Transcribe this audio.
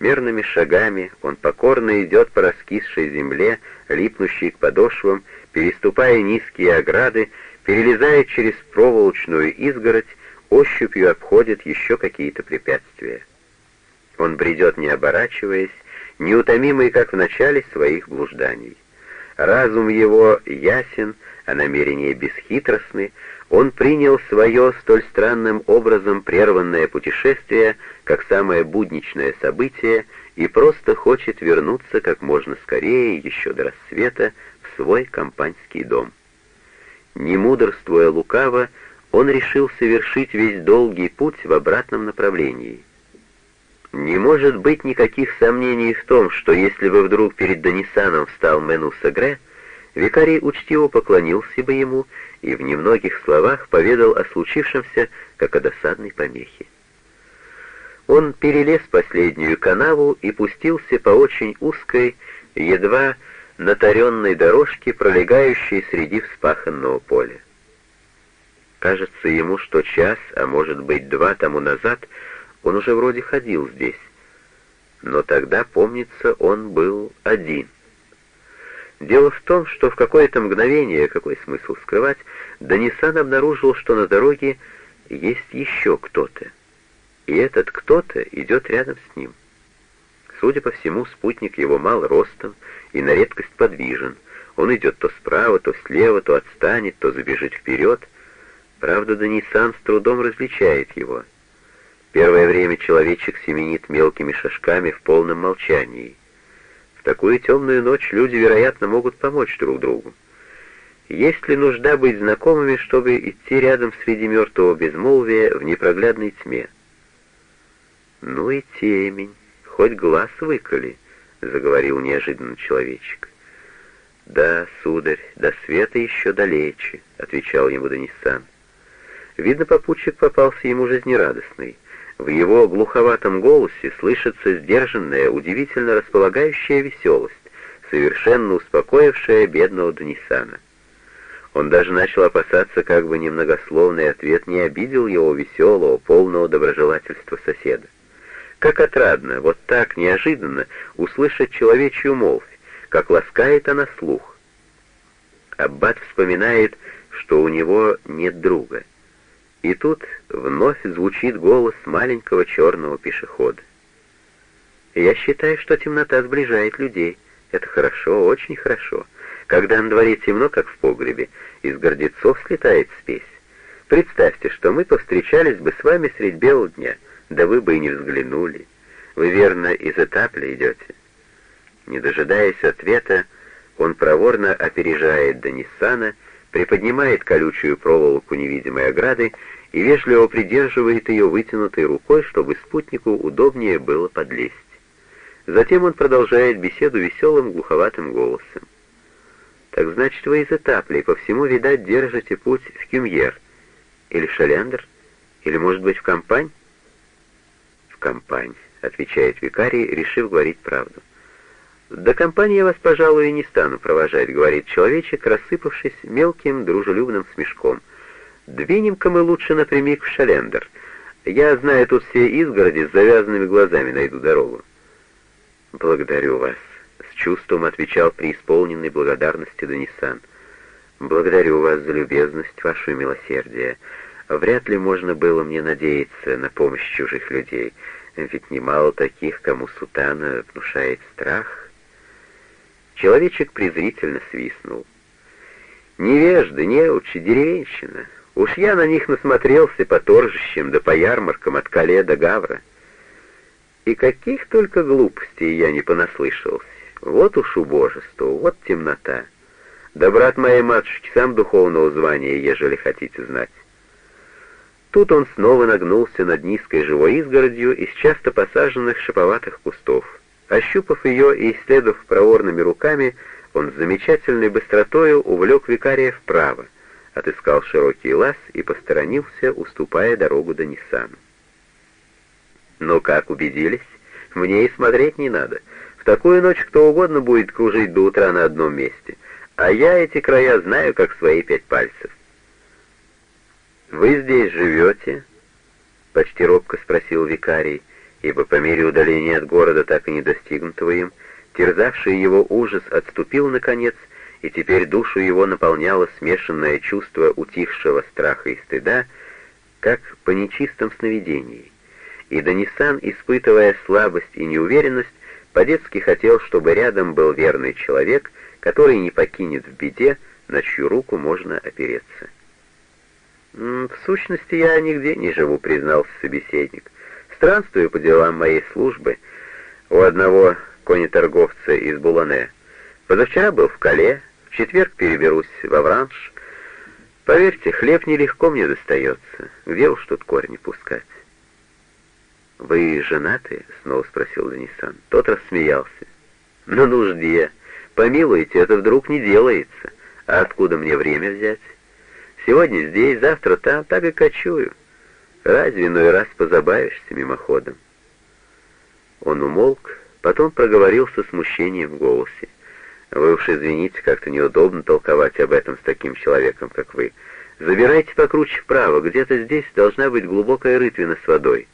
Мерными шагами он покорно идет по раскисшей земле, липнущей к подошвам, переступая низкие ограды, перелезая через проволочную изгородь, ощупью обходит еще какие-то препятствия. Он бредет, не оборачиваясь, неутомимый, как в начале своих блужданий. Разум его ясен, а намерения бесхитростны, он принял свое столь странным образом прерванное путешествие как самое будничное событие и просто хочет вернуться как можно скорее, еще до рассвета, в свой компаньский дом. Не мудрствуя лукаво, он решил совершить весь долгий путь в обратном направлении. Не может быть никаких сомнений в том, что если бы вдруг перед Данисаном встал Мену Сагре, викарий учтиво поклонился бы ему и в немногих словах поведал о случившемся, как о досадной помехе. Он перелез последнюю канаву и пустился по очень узкой, едва натаренной дорожке, пролегающей среди вспаханного поля. Кажется ему, что час, а может быть два тому назад, он уже вроде ходил здесь. Но тогда, помнится, он был один. Дело в том, что в какое-то мгновение, какой смысл скрывать, Данисан обнаружил, что на дороге есть еще кто-то. И этот кто-то идет рядом с ним. Судя по всему, спутник его мал ростом и на редкость подвижен. Он идет то справа, то слева, то отстанет, то забежит вперед. Правда, Данисан с трудом различает его. Первое время человечек семенит мелкими шажками в полном молчании — в такую темную ночь люди, вероятно, могут помочь друг другу. Есть ли нужда быть знакомыми, чтобы идти рядом среди мертвого безмолвия в непроглядной тьме? «Ну и темень, хоть глаз выколи», — заговорил неожиданно человечек. «Да, сударь, до света еще далече», — отвечал ему Данисан. Видно, попутчик попался ему жизнерадостный. В его глуховатом голосе слышится сдержанная, удивительно располагающая веселость, совершенно успокоившая бедного Данисана. Он даже начал опасаться, как бы немногословный ответ не обидел его веселого, полного доброжелательства соседа. Как отрадно, вот так неожиданно услышать человечью молвь, как ласкает она слух. Аббат вспоминает, что у него нет друга — и тут вновь звучит голос маленького черного пешехода. «Я считаю, что темнота сближает людей. Это хорошо, очень хорошо. Когда на дворе темно, как в погребе, из гордецов слетает спесь. Представьте, что мы повстречались бы с вами средь белого дня, да вы бы и не взглянули. Вы, верно, из этапля идете?» Не дожидаясь ответа, он проворно опережает Даниссана приподнимает колючую проволоку невидимой ограды и вежливо придерживает ее вытянутой рукой, чтобы спутнику удобнее было подлезть. Затем он продолжает беседу веселым глуховатым голосом. «Так значит, вы из Этапли, по всему, видать, держите путь в Кюмьер. Или Шалендер? Или, может быть, в Кампань?» «В Кампань», — отвечает викарий, решив говорить правду. «До компании я вас, пожалуй, и не стану провожать», — говорит человечек, рассыпавшись мелким дружелюбным смешком. «Двинем-ка мы лучше напрямик в Шалендер. Я знаю тут все изгороди, с завязанными глазами найду дорогу». «Благодарю вас», — с чувством отвечал преисполненный благодарности Данисан. «Благодарю вас за любезность, вашу милосердие. Вряд ли можно было мне надеяться на помощь чужих людей, ведь немало таких, кому сутана внушает страх». Человечек презрительно свистнул. «Невежды, неучи, деревенщина. Уж я на них насмотрелся по торжищам да по ярмаркам от Кале до Гавра. И каких только глупостей я не понаслышался. Вот уж убожество, вот темнота. Да брат моей матушки сам духовного звания, ежели хотите знать». Тут он снова нагнулся над низкой живой изгородью из часто посаженных шиповатых кустов. Ощупав ее и исследовав проворными руками, он с замечательной быстротою увлек викария вправо, отыскал широкий лаз и посторонился, уступая дорогу до Ниссану. «Ну как, убедились? Мне и смотреть не надо. В такую ночь кто угодно будет кружить до утра на одном месте, а я эти края знаю, как свои пять пальцев». «Вы здесь живете?» — почти робко спросил викарий. Ибо по мере удаления от города, так и не достигнутого им, терзавший его ужас отступил наконец, и теперь душу его наполняло смешанное чувство утихшего страха и стыда, как по нечистом сновидении. И Данисан, испытывая слабость и неуверенность, по-детски хотел, чтобы рядом был верный человек, который не покинет в беде, на чью руку можно опереться. «В сущности, я нигде не живу», — признался собеседник. «Странствую по делам моей службы у одного конеторговца из Булане. Позавчера был в Кале, в четверг переберусь во Вранж. Поверьте, хлеб нелегко мне достается. Где уж тут корни пускать?» «Вы женаты?» — снова спросил Данисан. Тот рассмеялся. «На нужде. Помилуйте, это вдруг не делается. А откуда мне время взять?» Сегодня здесь, завтра там, так и кочую. Разве иной раз позабавишься мимоходом?» Он умолк, потом проговорил со смущением в голосе. «Вы уж извините, как-то неудобно толковать об этом с таким человеком, как вы. Забирайте покруче вправо, где-то здесь должна быть глубокая рытвина с водой».